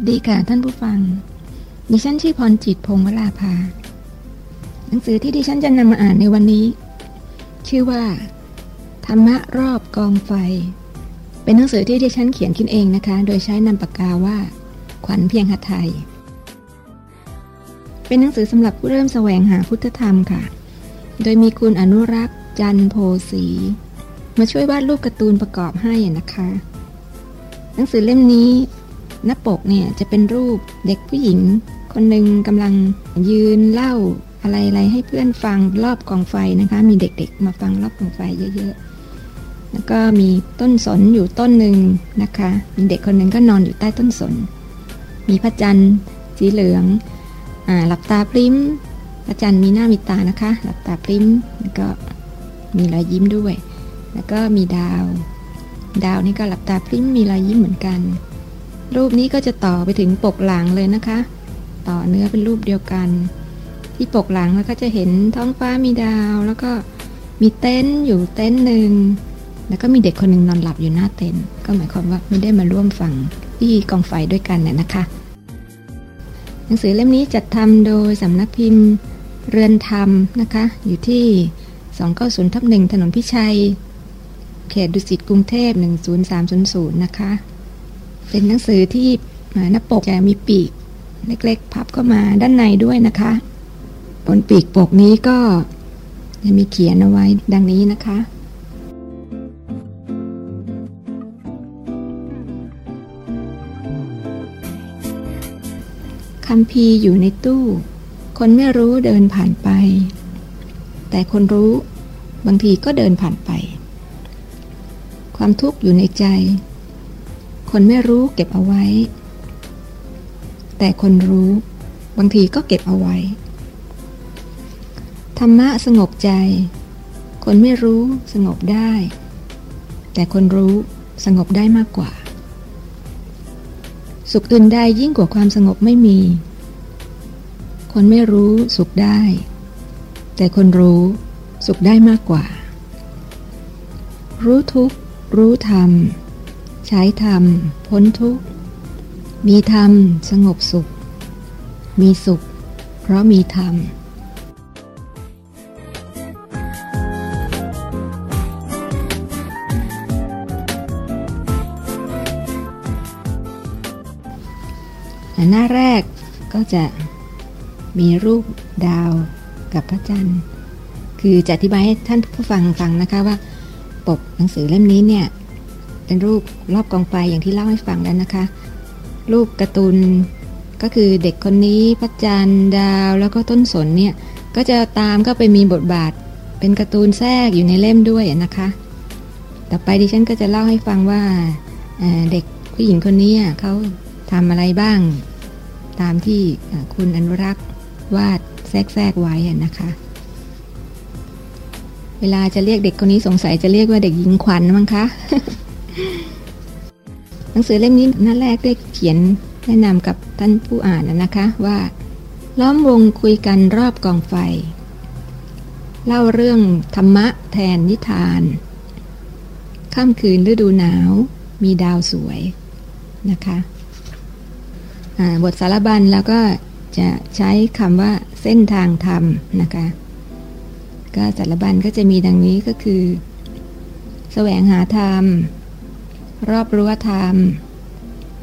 วัสดีค่ะท่านผู้ฟัง ดิฉันชื่อพรจิตพงศ์วราภา หนังสือที่ดิฉันจะนำมาอ่านในวันนี้ ชื่อว่า ธรรมะรอบกองไฟ เป็นหนังสือที่ดิฉันเขียนขึ้นเองนะคะ โดยใช้นามปากกาว่า ขวัญเพียงหัไทย เป็นหนังสือสำหรับผู้เริ่มแสวงหาพุทธธรรมค่ะ โดยมีคุณอนุรักษ์ จันโพสี มาช่วยวาดรูปการ์ตูนประกอบให้นะคะ หนังสือเล่มนี้ หน้าปกเนี่ยจะเป็นรูปเด็กผู้หญิง คนหนึ่งกำลังยืนเล่าอะไรๆให้เพื่อนฟังรอบกองไฟนะคะ มีเด็กๆ มาฟังรอบกองไฟเยอะๆ แล้วก็มีต้นสนอยู่ต้นหนึ่งนะคะ มีเด็กคนหนึ่งก็นอนอยู่ใต้ต้นสน มีพระจันทร์สีเหลืองอ่าหลับตาปริ้มพระจันทร์มีหน้ามีตานะคะ หลับตาปริ้มแล้วก็มีรอยยิ้มด้วย แล้วก็มีดาว ดาวนี่ก็หลับตาปริ้มมีรอยยิ้มเหมือนกัน รูปนี้ก็จะต่อไปถึงปกหลังเลยนะคะ ต่อเนื้อเป็นรูปเดียวกัน ที่ปกหลังแล้วก็จะเห็นท้องฟ้ามีดาวแล้วก็มีเต็นท์อยู่เต็นท์หนึ่งแล้วก็มีเด็กคนหนึ่งนอนหลับอยู่หน้าเต็นท์ก็หมายความว่าไม่ได้มาร่วมฟังที่กองไฟด้วยกันน่ยนะคะ หนังสือเล่มนี้จัดทำโดยสำนักพิมพ์เรือนธรรมนะคะ อยู่ที่ 290ทับ1ถนนพิชัย เขตดุสิตกรุงเทพ10300 นะคะ เป็นหนังสือที่หน้าปกจะมีปีก เล็กๆ พับเข้ามาด้านในด้วยนะคะบนปีกปกนี้ก็จะมีเขียนเอาไว้ดังนี้นะคะ คำพีอยู่ในตู้ คนไม่รู้เดินผ่านไป แต่คนรู้บางทีก็เดินผ่านไป ความทุกข์อยู่ในใจ คนไม่รู้เก็บเอาไว้ แต่คนรู้บางทีก็เก็บเอาไว้ ธรรมะสงบใจ คนไม่รู้สงบได้ แต่คนรู้สงบได้มากกว่า สุขอื่นใดยิ่งกว่าความสงบไม่มี คนไม่รู้สุขได้ แต่คนรู้สุขได้มากกว่า รู้ทุกรู้ธรรม ใช้ธรรม พ้นทุกข์ มีธรรม สงบสุข มีสุข เพราะมีธรรมหน้าแรกก็จะมีรูปดาวกับพระจันทร์ คือจะอธิบายให้ท่านผู้ฟังฟังนะคะว่า ปกหนังสือเล่มนี้เนี่ย เป็นรูปรอบกองไฟอย่างที่เล่าให้ฟังแล้วนะคะ รูปการ์ตูนก็คือเด็กคนนี้พระจันทร์ดาวแล้วก็ต้นสนเนี่ย ก็จะตามก็ไปมีบทบาท เป็นการ์ตูนแทรกอยู่ในเล่มด้วยนะคะ ต่อไปดิฉันก็จะเล่าให้ฟังว่าเด็กผู้หญิงคนนี้เขาทำอะไรบ้าง ตามที่คุณอนุรักษ์วาดแทรกๆไว้นะคะ เวลาจะเรียกเด็กคนนี้สงสัยจะเรียกว่าเด็กหญิงขวัญมั้งคะ หนังสือเล่มนี้หน้าแรกได้เขียนแนะนำกับท่านผู้อ่านนะคะว่า ล้อมวงคุยกันรอบกองไฟ เล่าเรื่องธรรมะแทนนิทานค่ำคืนฤดูหนาว มีดาวสวยนะคะบทสารบัญแล้วก็จะใช้คำว่าเส้นทางธรรมนะคะก็สารบัญก็จะมีดังนี้ก็คือ แสวงหาธรรม รอบรั้วธรรม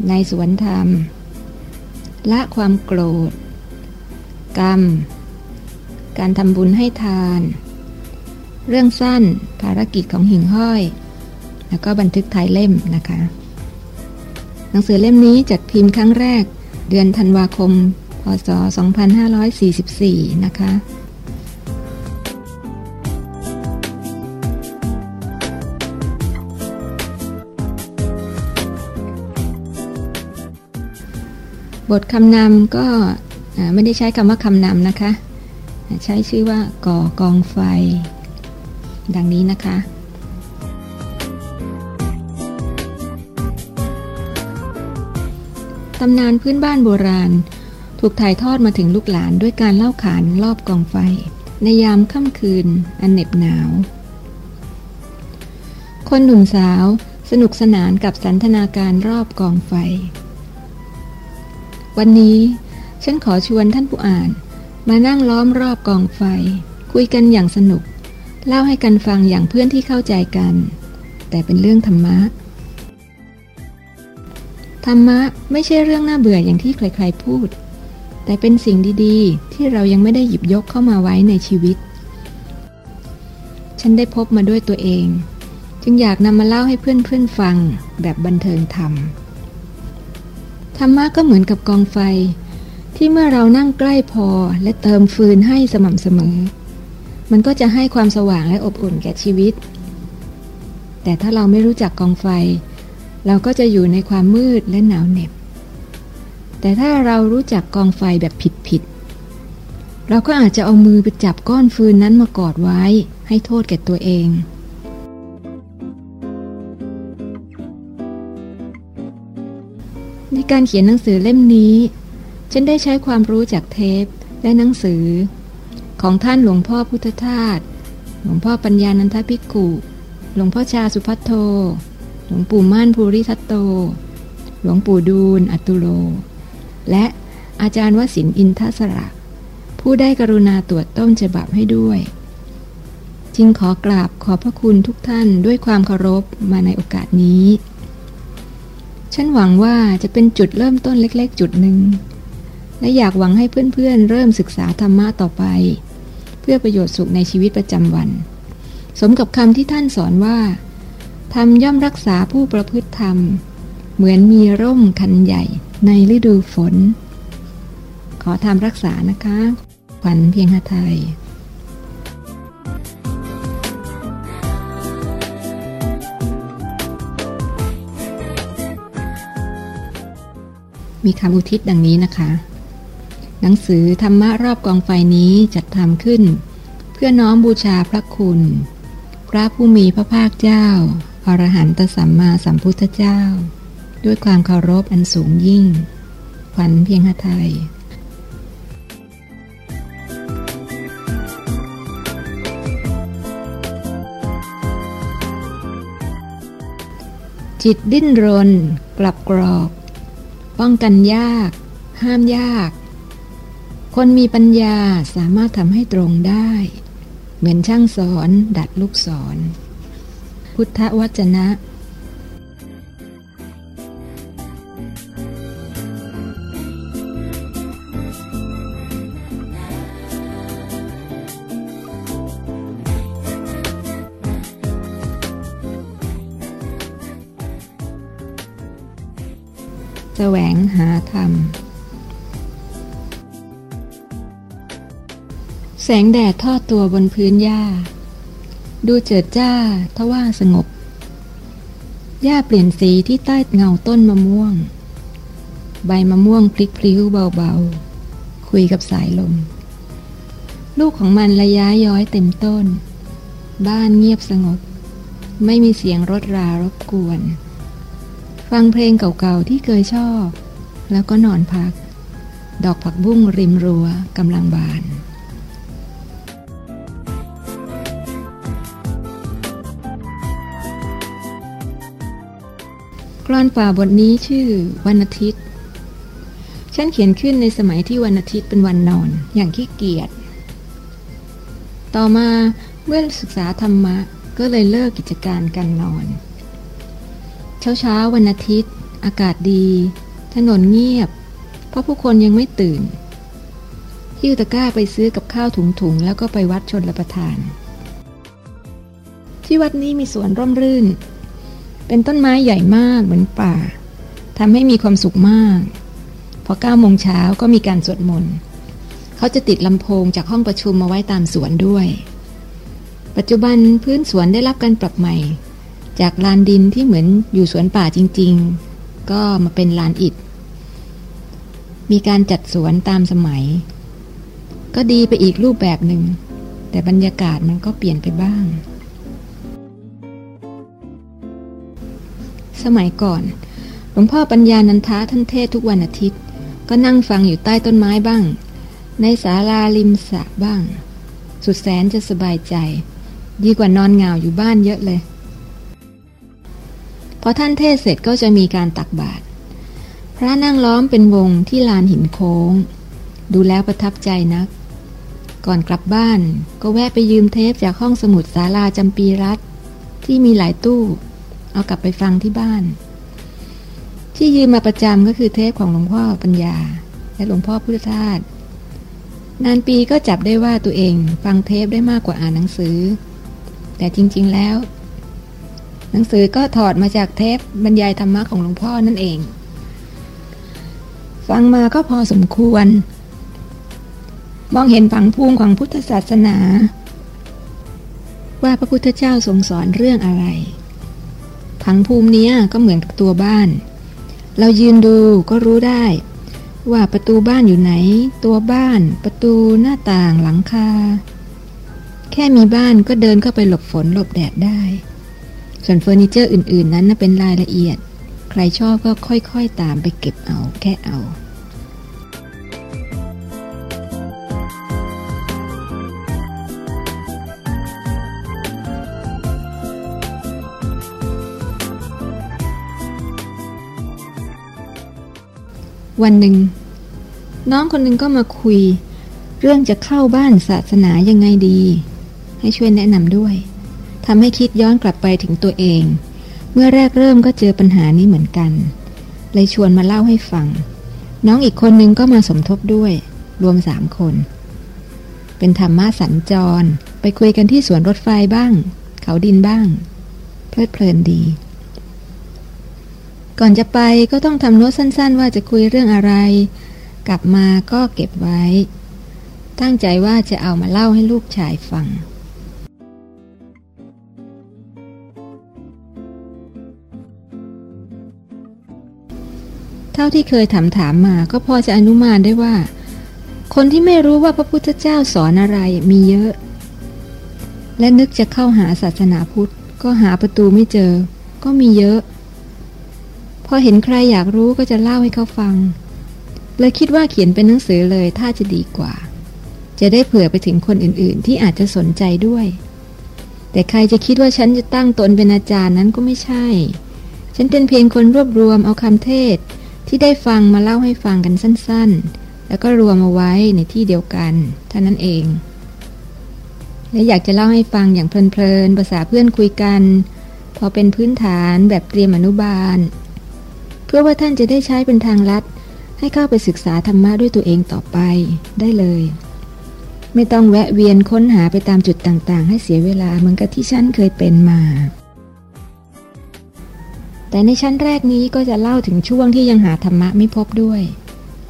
ในสวนธรรม ละความโกรธ กรรม การทำบุญให้ทาน เรื่องสั้นภารกิจของหิ่งห้อย แล้วก็บันทึกท้ายเล่มนะคะ หนังสือเล่มนี้จัดพิมพ์ครั้งแรกเดือนธันวาคม พศ 2544 นะคะ บทคำนำก็ไม่ได้ใช้คำว่าคำนำนะคะ ใช้ชื่อว่าก่อกองไฟ ดังนี้นะคะ ตำนานพื้นบ้านโบราณ ถูกถ่ายทอดมาถึงลูกหลานด้วยการเล่าขานรอบกองไฟ ในยามค่ำคืนอันเหน็บหนาว คนหนุ่มสาวสนุกสนานกับสันทนาการรอบกองไฟ วันนี้ฉันขอชวนท่านผู้อ่าน มานั่งล้อมรอบกองไฟ คุยกันอย่างสนุก เล่าให้กันฟังอย่างเพื่อนที่เข้าใจกัน แต่เป็นเรื่องธรรมะ ธรรมะไม่ใช่เรื่องน่าเบื่ออย่างที่ใครๆพูด แต่เป็นสิ่งดีๆ ที่เรายังไม่ได้หยิบยกเข้ามาไว้ในชีวิต ฉันได้พบมาด้วยตัวเอง จึงอยากนำมาเล่าให้เพื่อนๆฟังแบบบันเทิงธรรม ธรรมะก็เหมือนกับกองไฟ ที่เมื่อเรานั่งใกล้พอและเติมฟืนให้สม่ำเสมอ มันก็จะให้ความสว่างและอบอุ่นแก่ชีวิต แต่ถ้าเราไม่รู้จักกองไฟ เราก็จะอยู่ในความมืดและหนาวเหน็บ แต่ถ้าเรารู้จักกองไฟแบบผิดๆเราก็อาจจะเอามือไปจับก้อนฟืนนั้นมากอดไว้ให้โทษแก่ตัวเอง การเขียนหนังสือเล่มนี้ ฉันได้ใช้ความรู้จากเทปและหนังสือ ของท่านหลวงพ่อพุทธทาสหลวงพ่อปัญญานันทภิกขุ หลวงพ่อชาสุพัทโท หลวงปู่ม่านภูริทัตโต หลวงปู่ดูลอัตุโล และอาจารย์วสินอินทศระผู้ได้กรุณาตรวจต้นฉบับให้ด้วย จึงขอกราบขอบพระคุณทุกท่านด้วยความเคารพมาในโอกาสนี้ ฉันหวังว่าจะเป็นจุดเริ่มต้นเล็กๆ จุดหนึ่ง และอยากหวังให้เพื่อนๆ เริ่มศึกษาธรรมะต่อไป เพื่อประโยชน์สุขในชีวิตประจำวัน สมกับคำที่ท่านสอนว่าธรรมย่อมรักษาผู้ประพฤติธรรม เหมือนมีร่มคันใหญ่ในฤดูฝน ขอทำรักษานะคะ ขวัญเพียงหไทย มีคำอุทิศดังนี้นะคะ หนังสือธรรมะรอบกองไฟนี้จัดทำขึ้น เพื่อน้อมบูชาพระคุณ พระผู้มีพระภาคเจ้า อรหันตสัมมาสัมพุทธเจ้า ด้วยความเคารพอันสูงยิ่ง ขวัญเพียงหไทยจิตดิ้นรน กลับกรอก ป้องกันยาก ห้ามยาก คนมีปัญญาสามารถทำให้ตรงได้ เหมือนช่างสอนดัดลูกสอน พุทธวจนะ วงหาธรรม แสงแดดทอดตัวบนพื้นหญ้า ดูเจิดจ้าทว่าสงบ หญ้าเปลี่ยนสีที่ใต้เงาต้นมะม่วง ใบมะม่วงพลิกพลิ้วเบาๆ คุยกับสายลม ลูกของมันระยะย้อยเต็มต้น บ้านเงียบสงบ ไม่มีเสียงรถรารบกวน ฟังเพลงเก่าๆที่เคยชอบ แล้วก็นอนพัก ดอกผักบุ้งริมรั้วกำลังบานกรอนป่าบทนี้ชื่อวันอาทิตย์ ฉันเขียนขึ้นในสมัยที่วันอาทิตย์เป็นวันนอนอย่างขี้เกียจ ต่อมาเมื่อศึกษาธรรมะก็เลยเลิกกิจการการนอน เช้าเช้าวันอาทิตย์ อากาศดี ถนนเงียบ เพราะผู้คนยังไม่ตื่น ฮิ้วตะกร้าไปซื้อกับข้าวถุงๆ แล้วก็ไปวัดชนละประทาน ที่วัดนี้มีสวนร่มรื่น เป็นต้นไม้ใหญ่มากเหมือนป่าทำให้มีความสุขมาก พอเก้าโมงเช้าก็มีการสวดมนต์เขาจะติดลำโพงจากห้องประชุมมาไว้ตามสวนด้วย ปัจจุบันพื้นสวนได้รับการปรับใหม่ จากลานดินที่เหมือนอยู่สวนป่าจริง ๆ ก็มาเป็นลานอิฐ มีการจัดสวนตามสมัย ก็ดีไปอีกรูปแบบหนึ่ง แต่บรรยากาศมันก็เปลี่ยนไปบ้าง สมัยก่อน หลวงพ่อปัญญานันทาท่านเทศทุกวันอาทิตย์ ก็นั่งฟังอยู่ใต้ต้นไม้บ้าง ในศาลาริมสระบ้าง สุดแสนจะสบายใจ ดีกว่านอนเหงาอยู่บ้านเยอะเลย พอท่านเทศเสร็จก็จะมีการตักบาตรพระนั่งล้อมเป็นวงที่ลานหินโค้ง ดูแล้วประทับใจนัก ก่อนกลับบ้านก็แวะไปยืมเทปจากห้องสมุดศาลาจำปีรัฐ ที่มีหลายตู้ เอากลับไปฟังที่บ้าน ที่ยืมมาประจำก็คือเทปของหลวงพ่อปัญญา และหลวงพ่อพุทธทาสนานปีก็จับได้ว่าตัวเองฟังเทปได้มากกว่าอ่านหนังสือ แต่จริง ๆ แล้ว หนังสือก็ถอดมาจากเทปบรรยายธรรมะของหลวงพ่อนั่นเอง ฟังมาก็พอสมควร มองเห็นฝังภูมิของพุทธศาสนา ว่าพระพุทธเจ้าทรงสอนเรื่องอะไรผังภูมินี้ก็เหมือนกับตัวบ้าน เรายืนดูก็รู้ได้ ว่าประตูบ้านอยู่ไหน ตัวบ้าน ประตูหน้าต่างหลังคา แค่มีบ้านก็เดินเข้าไปหลบฝนหลบแดดได้ ส่วนเฟอร์นิเจอร์อื่น ๆ นั้นเป็นรายละเอียด ใครชอบก็ค่อยๆตามไปเก็บเอาแค่เอาวันหนึ่ง น้องคนหนึ่งก็มาคุย เรื่องจะเข้าบ้านศาสนายังไงดี ให้ช่วยแนะนำด้วย ทำให้คิดย้อนกลับไปถึงตัวเอง เมื่อแรกเริ่มก็เจอปัญหานี้เหมือนกัน เลยชวนมาเล่าให้ฟัง น้องอีกคนนึงก็มาสมทบด้วย รวมสามคน เป็นธรรมะสัญจร ไปคุยกันที่สวนรถไฟบ้าง เขาดินบ้าง เพลิดเพลินดี ก่อนจะไปก็ต้องทำโน้ตสั้น ๆ ว่าจะคุยเรื่องอะไร กลับมาก็เก็บไว้ ตั้งใจว่าจะเอามาเล่าให้ลูกชายฟัง เท่าที่เคยถามถามมาก็พอจะอนุมานได้ว่า คนที่ไม่รู้ว่าพระพุทธเจ้าสอนอะไรมีเยอะ และนึกจะเข้าหาศาสนาพุทธ ก็หาประตูไม่เจอ ก็มีเยอะ พอเห็นใครอยากรู้ก็จะเล่าให้เขาฟังเลยคิดว่าเขียนเป็นหนังสือเลยถ้าจะดีกว่า จะได้เผื่อไปถึงคนอื่นๆ ที่อาจจะสนใจด้วย แต่ใครจะคิดว่าฉันจะตั้งตนเป็นอาจารย์นั้นก็ไม่ใช่ ฉันเป็นเพียงคนรวบรวมเอาคำเทศ ที่ได้ฟังมาเล่าให้ฟังกันสั้นๆ แล้วก็รวมเอาไว้ในที่เดียวกันเท่านั้นเอง และอยากจะเล่าให้ฟังอย่างเพลินๆภาษาเพื่อนคุยกัน พอเป็นพื้นฐานแบบเตรียมอนุบาล เพื่อว่าท่านจะได้ใช้เป็นทางลัด ให้เข้าไปศึกษาธรรมะด้วยตัวเองต่อไปได้เลย ไม่ต้องแวะเวียนค้นหาไปตามจุดต่างๆ ให้เสียเวลาเหมือนกับที่ฉันเคยเป็นมา แต่ในชั้นแรกนี้ก็จะเล่าถึงช่วงที่ยังหาธรรมะไม่พบด้วย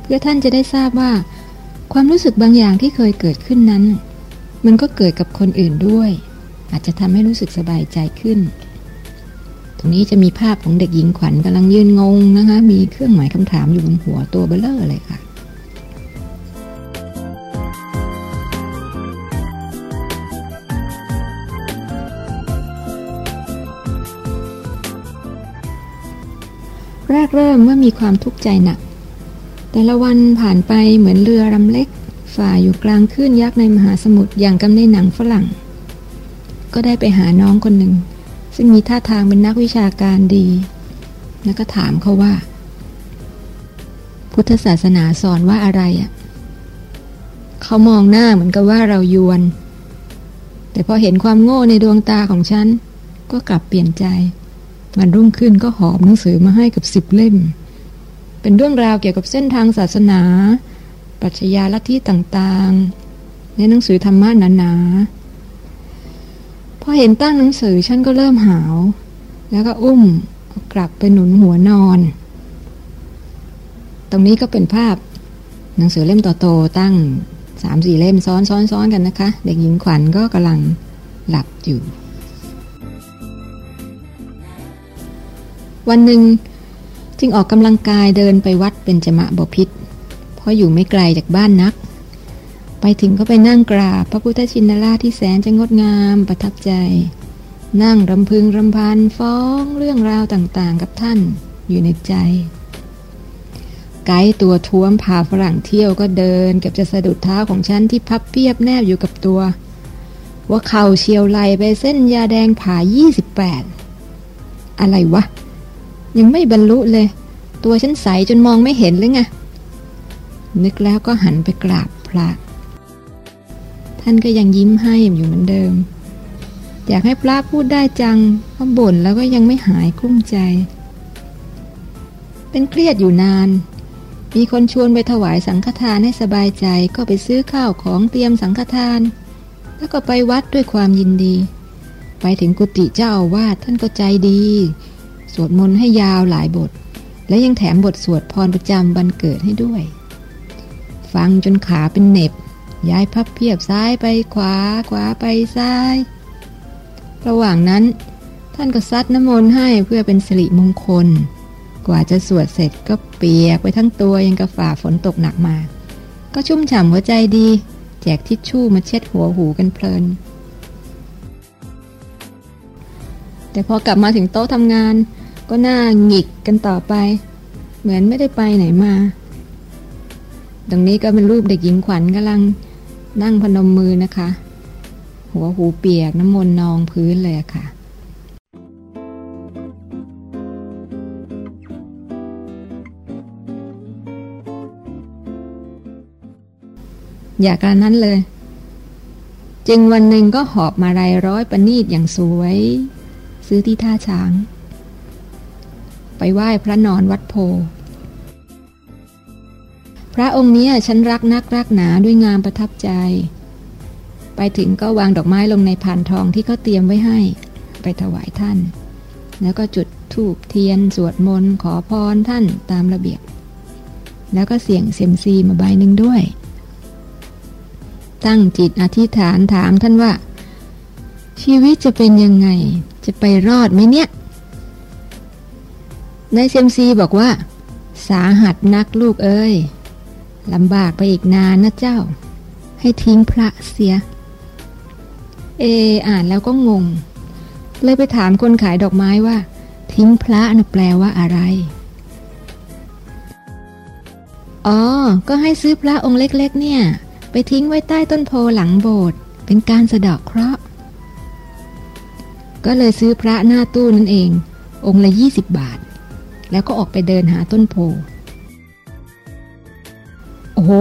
เพื่อท่านจะได้ทราบว่า ความรู้สึกบางอย่างที่เคยเกิดขึ้นนั้น มันก็เกิดกับคนอื่นด้วย อาจจะทำให้รู้สึกสบายใจขึ้น ตรงนี้จะมีภาพของเด็กหญิงขวัญกำลังยืนงงนะคะ มีเครื่องหมายคำถามอยู่บนหัวตัวเบลเลอร์เลยค่ะ แรกเริ่มเมื่อมีความทุกข์ใจหนัก แต่ละวันผ่านไปเหมือนเรือลำเล็ก ฝ่าอยู่กลางคลื่นยักษ์ในมหาสมุทรอย่างกำในหนังฝรั่ง ก็ได้ไปหาน้องคนหนึ่ง ซึ่งมีท่าทางเป็นนักวิชาการดี แล้วก็ถามเขาว่า พุทธศาสนาสอนว่าอะไรอะเขามองหน้าเหมือนกับว่าเรายวน แต่พอเห็นความโง่ในดวงตาของฉัน ก็กลับเปลี่ยนใจ มันรุ่งขึ้นก็หอบหนังสือมาให้กับสิบเล่ม เป็นเรื่องราวเกี่ยวกับเส้นทางศาสนา ปรัชญาลัทธิต่างๆ ในหนังสือธรรมะหนาๆ พอเห็นตั้งหนังสือฉันก็เริ่มหาว แล้วก็อุ้มกลับไปหนุนหัวนอน ตรงนี้ก็เป็นภาพหนังสือเล่มโตๆตั้งสามสี่เล่มซ้อนซ้อนซ้อนกันนะคะ เด็กหญิงขวัญก็กำลังหลับอยู่ วันหนึ่งจึงออกกำลังกายเดินไปวัดเป็นจมะบพิษเพราะอยู่ไม่ไกลจากบ้านนัก ไปถึงก็ไปนั่งกราบพระพุทธชินราชที่แสนจะงดงามประทับใจ นั่งรำพึงรำพันฟ้องเรื่องราวต่างๆ กับท่านอยู่ในใจ ไกด์ตัวท้วมพาฝรั่งเที่ยวก็เดินเก็บจะสะดุดเท้าของฉันที่พับเพียบแนบอยู่กับตัว ว่าเข่าเชียวไหลไปเส้นยาแดงผ่า 28 อะไรวะ ยังไม่บรรลุเลย ตัวฉันใสจนมองไม่เห็นเลยไงนึกแล้วก็หันไปกราบพระ ท่านก็ยังยิ้มให้อยู่เหมือนเดิม อยากให้พระพูดได้จังเพราะบ่นแล้วก็ยังไม่หายกุ้มใจ เป็นเครียดอยู่นาน มีคนชวนไปถวายสังฆทานให้สบายใจก็ไปซื้อข้าวของเตรียมสังฆทาน แล้วก็ไปวัดด้วยความยินดี ไปถึงกุฏิเจ้าอาวาสท่านก็ใจดี สวดมนต์ให้ยาวหลายบท และยังแถมบทสวดพรประจำวันเกิดให้ด้วย ฟังจนขาเป็นเหน็บ ย้ายพับเพียบซ้ายไปขวาขวาไปซ้าย ระหว่างนั้น ท่านก็ซัดน้ำมนต์ให้เพื่อเป็นสิริมงคล กว่าจะสวดเสร็จก็เปียกไปทั้งตัวยังกระฝ่าฝนตกหนักมา ก็ชุ่มฉ่ำหัวใจดี แจกทิชชู่มาเช็ดหัวหูกันเพลินแต่พอกลับมาถึงโต๊ะทำงาน ก็หน่าหงิกกันต่อไป เหมือนไม่ได้ไปไหนมา ตรงนี้ก็เป็นรูปเด็กหญิงขวัญกำลังนั่งพนมมือนะคะ หัวหูเปียกน้ำมนต์นองพื้นเลยค่ะอยากการนั้นเลย จึงวันหนึ่งก็หอบมารายร้อยประนีตอย่างสวย ซื้อที่ท่าช้าง ไปไหว้พระนอนวัดโพ พระองค์นี้ฉันรักนักรักหนาด้วยงามประทับใจ ไปถึงก็วางดอกไม้ลงในพานทองที่เขาเตรียมไว้ให้ ไปถวายท่าน แล้วก็จุดธูปเทียนสวดมนต์ขอพรท่านตามระเบียบ แล้วก็เสี่ยงเซยมซีมาใบหนึ่งด้วย ตั้งจิตอธิษฐานถามท่านว่า ชีวิตจะเป็นยังไง จะไปรอดไหมเนี่ย นายเซมซีบอกว่า สาหัสนักลูกเอ้ยลำบากไปอีกนานนะเจ้า ให้ทิ้งพระเสีย เอ อ่านแล้วก็งง เลยไปถามคนขายดอกไม้ว่า ทิ้งพระนะแปลว่าอะไร อ๋อ ก็ให้ซื้อพระองค์เล็ก ๆ เนี่ย ไปทิ้งไว้ใต้ต้นโพหลังโบสถ์เป็นการสะดอกเคราะห์ก็เลยซื้อพระหน้าตู้นั่นเอง องค์ละยี่สิบบาท แล้วก็ออกไปเดินหาต้นโพ โอ้โห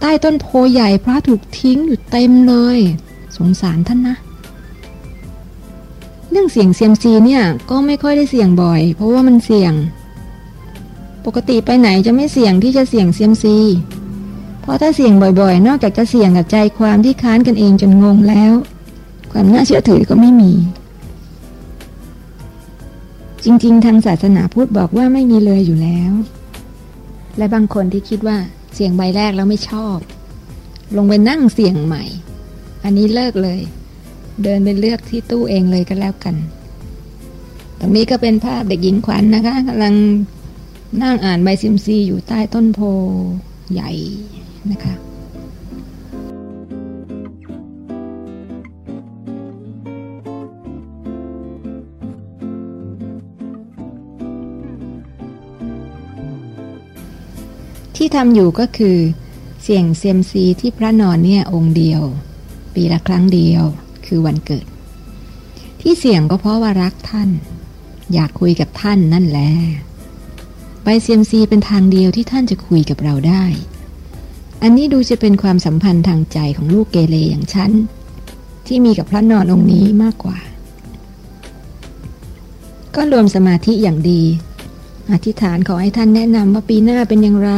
ใต้ต้นโพใหญ่พระถูกทิ้งอยู่เต็มเลย สงสารท่านนะ เรื่องเสี่ยงเซียมซีเนี่ยก็ไม่ค่อยได้เสี่ยงบ่อย เพราะว่ามันเสี่ยง ปกติไปไหนจะไม่เสี่ยงที่จะเสี่ยงเซียมซี เพราะถ้าเสี่ยงบ่อยๆ นอกจากจะเสี่ยงกับใจความที่ค้านกันเองจนงงแล้ว ความน่าเชื่อถือก็ไม่มี จริง ๆ ทางศาสนาพุทธบอกว่าไม่มีเลยอยู่แล้ว และบางคนที่คิดว่าเสี่ยงใบแรกแล้วไม่ชอบ ลงไปนั่งเสี่ยงใหม่ อันนี้เลิกเลย เดินไปเลือกที่ตู้เองเลยก็แล้วกัน ตรงนี้ก็เป็นภาพเด็กหญิงขวัญนนะคะกำลังนั่งอ่านใบซิมซีอยู่ใต้ต้นโพใหญ่นะคะ ที่ทำอยู่ก็คือ เสี่ยงเซียมซีที่พระนอนเนี่ยองค์เดียว ปีละครั้งเดียวคือวันเกิด ที่เสี่ยงก็เพราะว่ารักท่าน อยากคุยกับท่านนั่นแหละใบเซียมซีเป็นทางเดียวที่ท่านจะคุยกับเราได้ อันนี้ดูจะเป็นความสัมพันธ์ทางใจของลูกเกเรอย่างฉันที่มีกับพระนอนองค์นี้มากกว่า ก็รวมสมาธิอย่างดี อธิษฐานขอให้ท่านแนะนำว่าปีหน้าเป็นอย่างไร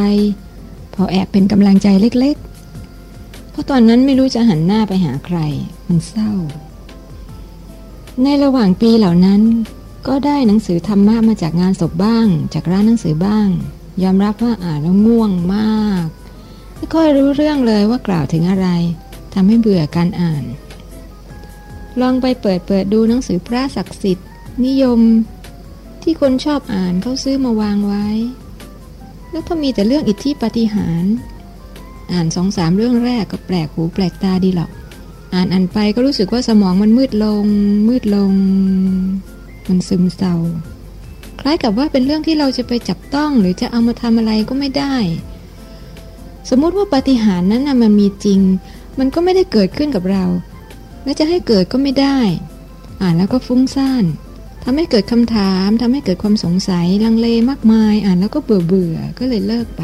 พอแอบเป็นกำลังใจเล็กๆ เพราะตอนนั้นไม่รู้จะหันหน้าไปหาใคร มันเศร้า ในระหว่างปีเหล่านั้น ก็ได้หนังสือธรรมะมาจากงานศพบ้าง จากร้านหนังสือบ้าง ยอมรับว่าอ่านแล้วง่วงมาก ไม่ค่อยรู้เรื่องเลยว่ากล่าวถึงอะไรทำให้เบื่อการอ่าน ลองไปเปิดเปิดดูหนังสือพระศักดิ์สิทธิ์ นิยม ที่คนชอบอ่านเขาซื้อมาวางไว้ แล้วก็มีแต่เรื่องอิทธิปฏิหาร อ่านสองสามเรื่องแรกก็แปลกหูแปลกตาดีหรอก อ่านอ่านไปก็รู้สึกว่าสมองมันมืดลง มืดลง มันซึมเศร้า คล้ายกับว่าเป็นเรื่องที่เราจะไปจับต้องหรือจะเอามาทำอะไรก็ไม่ได้ สมมติว่าปฏิหารนั้นนะมันมีจริง มันก็ไม่ได้เกิดขึ้นกับเรา และจะให้เกิดก็ไม่ได้ อ่านแล้วก็ฟุ้งซ่าน ทำให้เกิดคำถามทำให้เกิดความสงสัยลังเลมากมาย อ่านแล้วก็เบื่อเบื่อก็เลยเลิกไป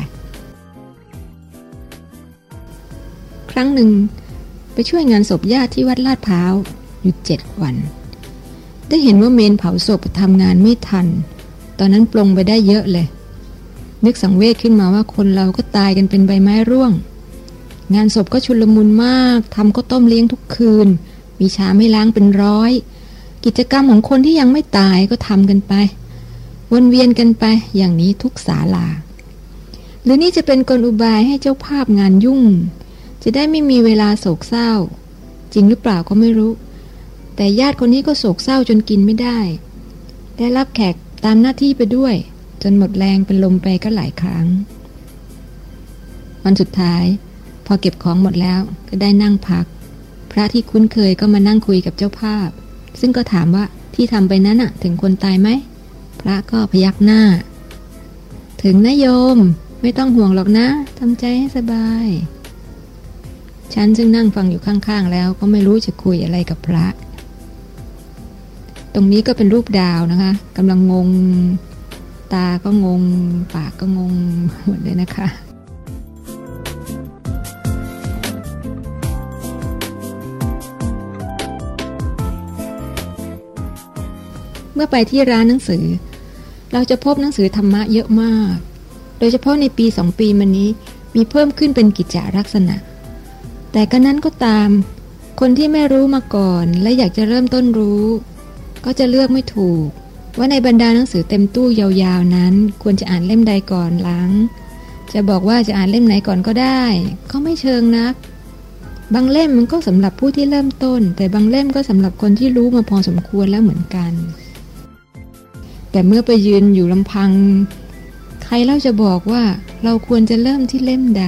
ครั้งหนึ่ง ไปช่วยงานศพญาติที่วัดลาดพร้าวอยู่เจ็ดวัน ได้เห็นว่าเมนเผาศพทำงานไม่ทัน ตอนนั้นปลงไปได้เยอะเลย นึกสังเวชขึ้นมาว่าคนเราก็ตายกันเป็นใบไม้ร่วง งานศพก็ชุลมุนมากทำก็ต้มเลี้ยงทุกคืน มีชามให้ล้างเป็นร้อย กิจกรรมของคนที่ยังไม่ตายก็ทำกันไป วนเวียนกันไปอย่างนี้ทุกศาลา หรือนี่จะเป็นกลอุบายให้เจ้าภาพงานยุ่ง จะได้ไม่มีเวลาโศกเศร้า จริงหรือเปล่าก็ไม่รู้ แต่ญาติคนนี้ก็โศกเศร้าจนกินไม่ได้ ได้รับแขกตามหน้าที่ไปด้วย จนหมดแรงเป็นลมไปก็หลายครั้ง วันสุดท้าย พอเก็บของหมดแล้วก็ได้นั่งพัก พระที่คุ้นเคยก็มานั่งคุยกับเจ้าภาพ ซึ่งก็ถามว่าที่ทำไปนั้นอะถึงคนตายไหม พระก็พยักหน้า ถึงนะโยม ไม่ต้องห่วงหรอกนะทำใจให้สบาย ฉันซึ่งนั่งฟังอยู่ข้างๆ แล้วก็ไม่รู้จะคุยอะไรกับพระ ตรงนี้ก็เป็นรูปดาวนะคะกำลังงง ตาก็งง ปากก็งงหมดเลยนะคะ เมื่อไปที่ร้านหนังสือ เราจะพบหนังสือธรรมะเยอะมาก โดยเฉพาะในปีสองปีมานี้มีเพิ่มขึ้นเป็นกิจจาลักษณะ แต่ก็นั้นก็ตาม คนที่ไม่รู้มาก่อนและอยากจะเริ่มต้นรู้ ก็จะเลือกไม่ถูก ว่าในบรรดาหนังสือเต็มตู้ยาวๆนั้น ควรจะอ่านเล่มใดก่อนหลัง จะบอกว่าจะอ่านเล่มไหนก่อนก็ได้ ก็ไม่เชิงนัก บางเล่มมันก็สำหรับผู้ที่เริ่มต้น แต่บางเล่มก็สำหรับคนที่รู้มาพอสมควรแล้วเหมือนกัน แต่เมื่อไปยืนอยู่ลำพัง ใครเล่าจะบอกว่าเราควรจะเริ่มที่เล่มใด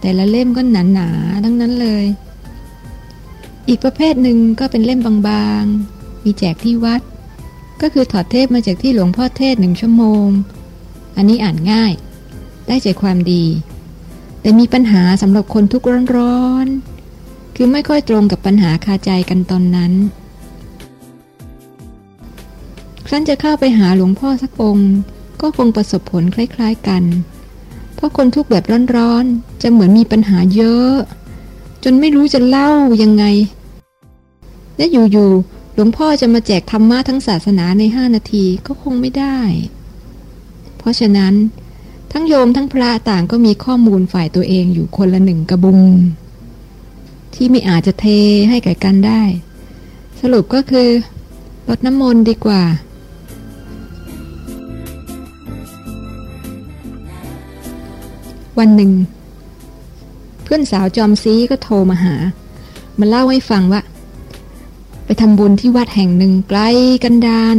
แต่ละเล่มก็หนาๆทั้งนั้นเลย อีกประเภทหนึ่งก็เป็นเล่มบางๆ มีแจกที่วัด ก็คือถอดเทพมาจากที่หลวงพ่อเทศหนึ่งชั่วโมง อันนี้อ่านง่าย ได้ใจความดี แต่มีปัญหาสำหรับคนทุกข์ร้อนๆ คือไม่ค่อยตรงกับปัญหาคาใจกันตอนนั้น รั้นจะเข้าไปหาหลวงพ่อสักองค์ ก็คงประสบผลคล้ายๆกัน เพราะคนทุกข์แบบร้อนๆ จะเหมือนมีปัญหาเยอะ จนไม่รู้จะเล่ายังไง และอยู่ๆหลวงพ่อจะมาแจกธรรมะทั้งศาสนาในห้านาทีก็คงไม่ได้ เพราะฉะนั้น ทั้งโยมทั้งพระต่างก็มีข้อมูลฝ่ายตัวเองอยู่คนละหนึ่งกระบุง ที่ไม่อาจจะเทให้แก่กันได้ สรุปก็คือลดน้ำมนต์ดีกว่า วันหนึ่ง เพื่อนสาวจอมซีก็โทรมาหา มาเล่าให้ฟังว่า ไปทำบุญที่วัดแห่งหนึ่งไกลกันดาน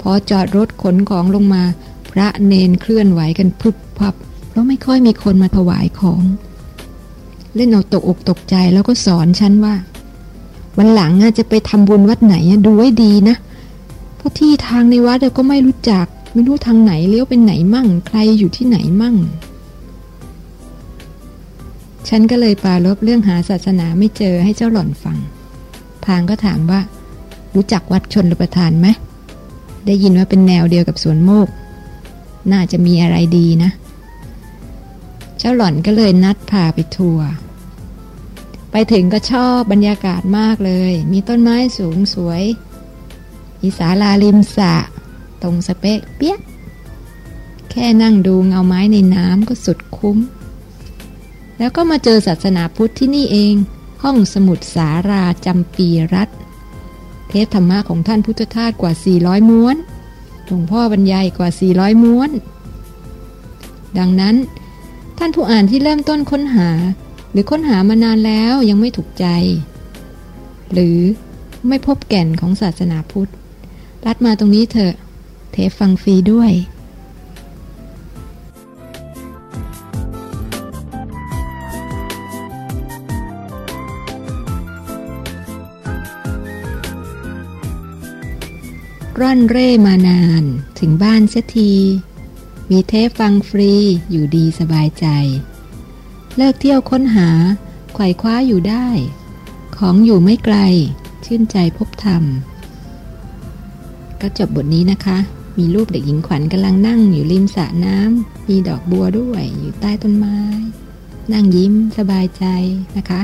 พอจอดรถขนของลงมา พระเนนเคลื่อนไหวกันพุบพับ เพราะไม่ค่อยมีคนมาถวายของ เล่นเอาตกอกตกใจแล้วก็สอนฉันว่า วันหลังจะไปทำบุญวัดไหนดูไว้ดีนะเพราะที่ทางในวัดเราก็ไม่รู้จักไม่รู้ทางไหนเลี้ยวเป็นไหนมั่ง ใครอยู่ที่ไหนมั่ง ฉันก็เลยปาลบเรื่องหาศาสนาไม่เจอให้เจ้าหล่อนฟัง พางก็ถามว่า รู้จักวัดชนรประทานไหม ได้ยินว่าเป็นแนวเดียวกับสวนโมก น่าจะมีอะไรดีนะ เจ้าหล่อนก็เลยนัดพาไปทัวร์ ไปถึงก็ชอบบรรยากาศมากเลย มีต้นไม้สูงสวยมีศาลาริมสระตรงสเปะเปียกแค่นั่งดูเงาไม้ในน้ำก็สุดคุ้ม แล้วก็มาเจอศาสนาพุทธที่นี่เอง ห้องสมุดสาราจำปีรัฐ เทพธรรมะของท่านพุทธทาสกว่า 400 ม้วนหลวงพ่อบรรยายกว่า 400 ม้วน ดังนั้น ท่านผู้อ่านที่เริ่มต้นค้นหา หรือค้นหามานานแล้วยังไม่ถูกใจ หรือไม่พบแก่นของศาสนาพุทธ รัดมาตรงนี้เถอะ เทปฟังฟรีด้วย ร่อนเร่มานาน ถึงบ้านเสียที มีเทปฟังฟรีอยู่ดีสบายใจ เลิกเที่ยวค้นหาไขว่คว้าอยู่ได้ ของอยู่ไม่ไกล ชื่นใจพบธรรม ก็จบบทนี้นะคะ มีรูปเด็กหญิงขวัญกำลังนั่งอยู่ริมสระน้ำมีดอกบัวด้วยอยู่ใต้ต้นไม้ นั่งยิ้มสบายใจนะคะ